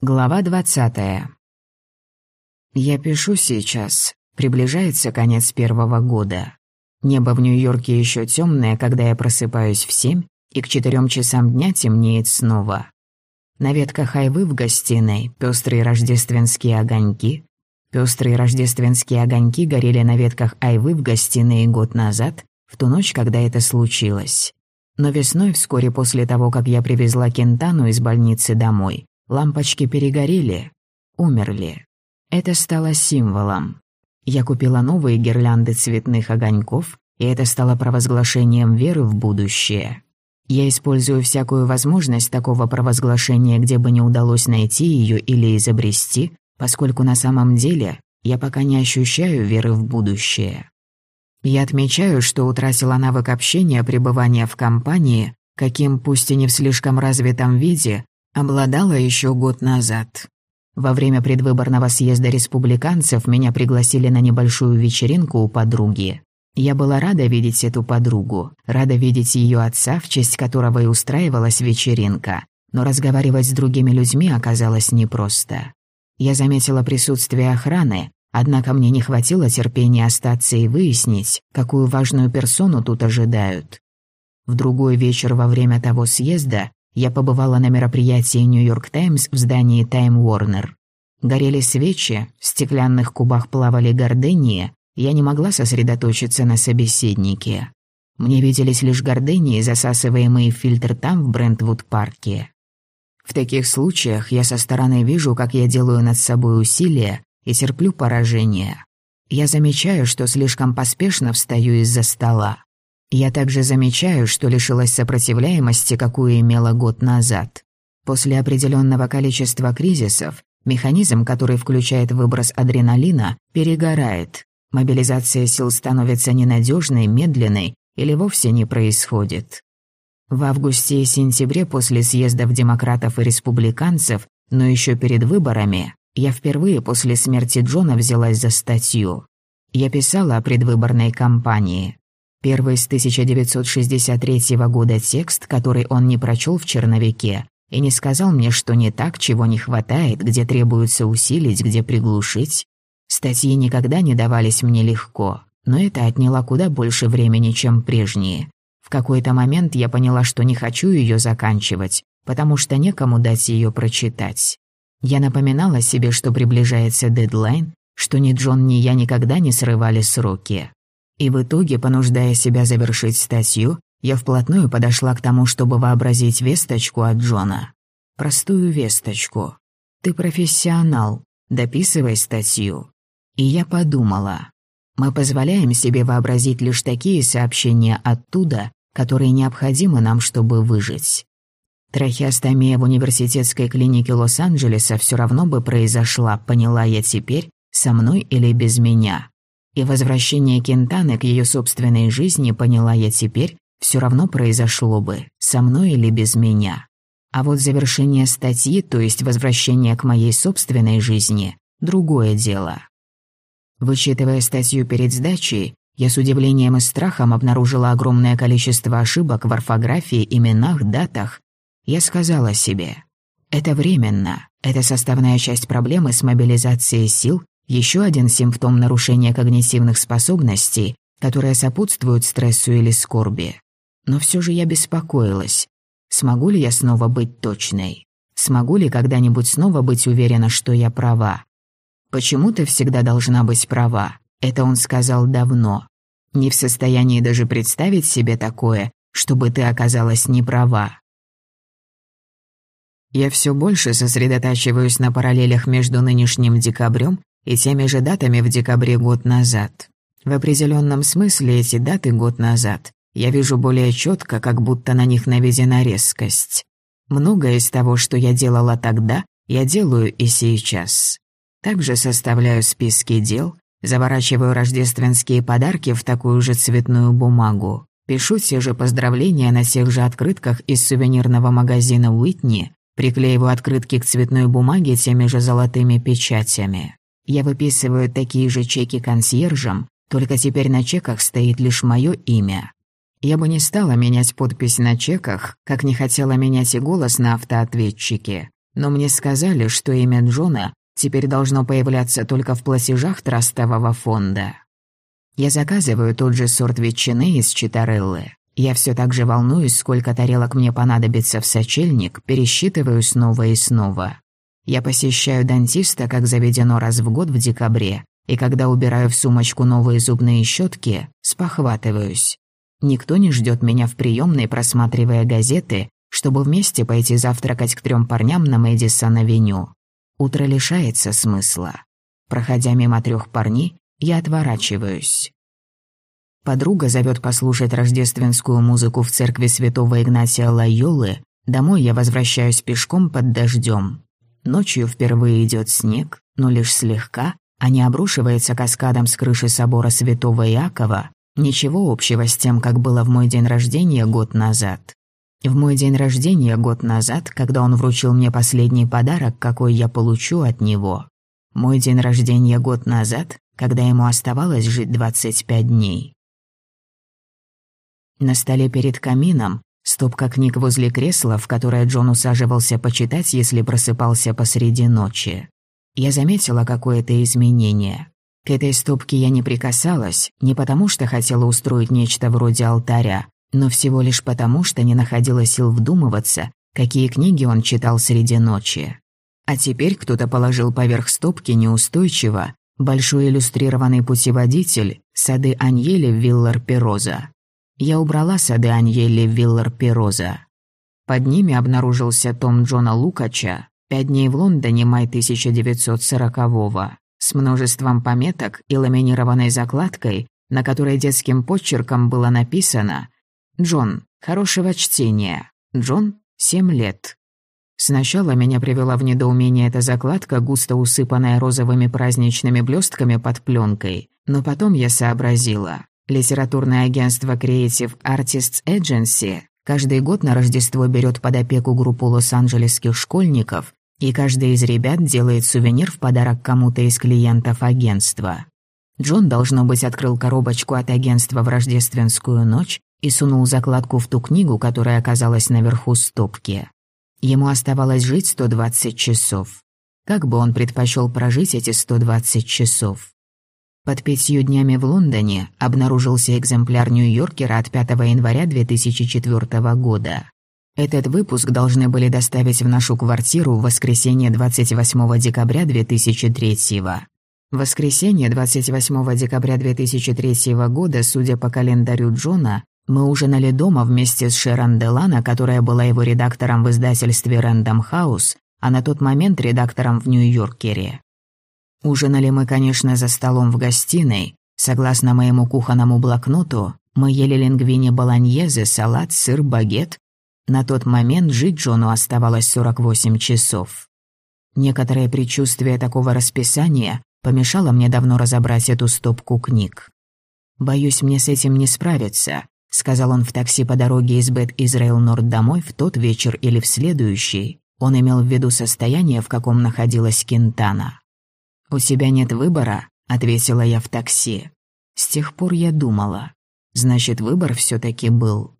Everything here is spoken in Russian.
Глава двадцатая. Я пишу сейчас. Приближается конец первого года. Небо в Нью-Йорке еще темное, когда я просыпаюсь в семь, и к четырем часам дня темнеет снова. На ветках айвы в гостиной пестрые рождественские огоньки. Пестрые рождественские огоньки горели на ветках айвы в гостиной год назад, в ту ночь, когда это случилось. Но весной, вскоре после того, как я привезла Кентану из больницы домой, Лампочки перегорели, умерли. Это стало символом. Я купила новые гирлянды цветных огоньков, и это стало провозглашением веры в будущее. Я использую всякую возможность такого провозглашения, где бы не удалось найти ее или изобрести, поскольку на самом деле я пока не ощущаю веры в будущее. Я отмечаю, что утратила навык общения, пребывания в компании, каким, пусть и не в слишком развитом виде, Обладала еще год назад. Во время предвыборного съезда республиканцев меня пригласили на небольшую вечеринку у подруги. Я была рада видеть эту подругу, рада видеть ее отца, в честь которого и устраивалась вечеринка. Но разговаривать с другими людьми оказалось непросто. Я заметила присутствие охраны, однако мне не хватило терпения остаться и выяснить, какую важную персону тут ожидают. В другой вечер во время того съезда я побывала на мероприятии «Нью-Йорк Таймс» в здании «Тайм Уорнер». Горели свечи, в стеклянных кубах плавали гордении, я не могла сосредоточиться на собеседнике. Мне виделись лишь гордении, засасываемые в фильтр там, в Брентвуд-парке. В таких случаях я со стороны вижу, как я делаю над собой усилия и терплю поражение. Я замечаю, что слишком поспешно встаю из-за стола. Я также замечаю, что лишилась сопротивляемости, какую имела год назад. После определенного количества кризисов механизм, который включает выброс адреналина, перегорает. Мобилизация сил становится ненадежной, медленной или вовсе не происходит. В августе и сентябре после съездов демократов и республиканцев, но еще перед выборами, я впервые после смерти Джона взялась за статью. Я писала о предвыборной кампании. Первый с 1963 года текст, который он не прочел в черновике, и не сказал мне, что не так, чего не хватает, где требуется усилить, где приглушить. Статьи никогда не давались мне легко, но это отняло куда больше времени, чем прежние. В какой-то момент я поняла, что не хочу ее заканчивать, потому что некому дать ее прочитать. Я напоминала себе, что приближается дедлайн, что ни Джон, ни я никогда не срывали сроки. И в итоге, понуждая себя завершить статью, я вплотную подошла к тому, чтобы вообразить весточку от Джона. Простую весточку. «Ты профессионал, дописывай статью». И я подумала. Мы позволяем себе вообразить лишь такие сообщения оттуда, которые необходимы нам, чтобы выжить. Трахеостомия в университетской клинике Лос-Анджелеса все равно бы произошла, поняла я теперь, со мной или без меня. И возвращение Кентаны к ее собственной жизни, поняла я теперь, все равно произошло бы, со мной или без меня. А вот завершение статьи, то есть возвращение к моей собственной жизни, другое дело. Вычитывая статью перед сдачей, я с удивлением и страхом обнаружила огромное количество ошибок в орфографии, именах, датах. Я сказала себе, это временно, это составная часть проблемы с мобилизацией сил еще один симптом нарушения когнитивных способностей, которые сопутствуют стрессу или скорби. Но все же я беспокоилась. Смогу ли я снова быть точной? Смогу ли когда-нибудь снова быть уверена, что я права? Почему ты всегда должна быть права? Это он сказал давно. Не в состоянии даже представить себе такое, чтобы ты оказалась не права. Я все больше сосредотачиваюсь на параллелях между нынешним декабрем и теми же датами в декабре год назад. В определенном смысле эти даты год назад я вижу более четко, как будто на них наведена резкость. Многое из того, что я делала тогда, я делаю и сейчас. Также составляю списки дел, заворачиваю рождественские подарки в такую же цветную бумагу, пишу те же поздравления на тех же открытках из сувенирного магазина Уитни, приклеиваю открытки к цветной бумаге теми же золотыми печатями. Я выписываю такие же чеки консьержам, только теперь на чеках стоит лишь мое имя. Я бы не стала менять подпись на чеках, как не хотела менять и голос на автоответчике. Но мне сказали, что имя Джона теперь должно появляться только в платежах трастового фонда. Я заказываю тот же сорт ветчины из Читареллы. Я все так же волнуюсь, сколько тарелок мне понадобится в сочельник, пересчитываю снова и снова. Я посещаю дантиста, как заведено раз в год в декабре, и когда убираю в сумочку новые зубные щетки, спохватываюсь. Никто не ждет меня в приемной, просматривая газеты, чтобы вместе пойти завтракать к трем парням на Мэдисон-авеню. Утро лишается смысла. Проходя мимо трех парней, я отворачиваюсь. Подруга зовет послушать рождественскую музыку в церкви святого Игнатия Лайолы. Домой я возвращаюсь пешком под дождем. Ночью впервые идет снег, но лишь слегка, а не обрушивается каскадом с крыши собора святого Иакова. Ничего общего с тем, как было в мой день рождения год назад. В мой день рождения год назад, когда он вручил мне последний подарок, какой я получу от него. Мой день рождения год назад, когда ему оставалось жить 25 дней. На столе перед камином стопка книг возле кресла, в которое Джон усаживался почитать, если просыпался посреди ночи. Я заметила какое-то изменение. К этой стопке я не прикасалась, не потому что хотела устроить нечто вроде алтаря, но всего лишь потому, что не находила сил вдумываться, какие книги он читал среди ночи. А теперь кто-то положил поверх стопки неустойчиво большой иллюстрированный путеводитель «Сады Аньели Виллар-Пероза». Я убрала сады Аньели Виллар-Пероза. Под ними обнаружился том Джона Лукача «Пять дней в Лондоне, май 1940-го», с множеством пометок и ламинированной закладкой, на которой детским почерком было написано «Джон, хорошего чтения. Джон, семь лет». Сначала меня привела в недоумение эта закладка, густо усыпанная розовыми праздничными блестками под пленкой, но потом я сообразила. Литературное агентство Creative Artists Agency каждый год на Рождество берет под опеку группу лос-анджелесских школьников, и каждый из ребят делает сувенир в подарок кому-то из клиентов агентства. Джон, должно быть, открыл коробочку от агентства в рождественскую ночь и сунул закладку в ту книгу, которая оказалась наверху стопки. Ему оставалось жить 120 часов. Как бы он предпочел прожить эти 120 часов? Под пятью днями в Лондоне обнаружился экземпляр Нью-Йоркера от 5 января 2004 года. Этот выпуск должны были доставить в нашу квартиру в воскресенье 28 декабря 2003 -го. воскресенье 28 декабря 2003 года, судя по календарю Джона, мы ужинали дома вместе с Шерон Делана, которая была его редактором в издательстве Рэндом Хаус, а на тот момент редактором в Нью-Йоркере. Ужинали мы, конечно, за столом в гостиной. Согласно моему кухонному блокноту, мы ели лингвини болоньезе, салат, сыр, багет. На тот момент жить Джону оставалось 48 часов. Некоторое предчувствие такого расписания помешало мне давно разобрать эту стопку книг. «Боюсь, мне с этим не справиться», — сказал он в такси по дороге из Бет Израил Норд домой в тот вечер или в следующий. Он имел в виду состояние, в каком находилась Кентана. «У тебя нет выбора», — ответила я в такси. С тех пор я думала. Значит, выбор все таки был.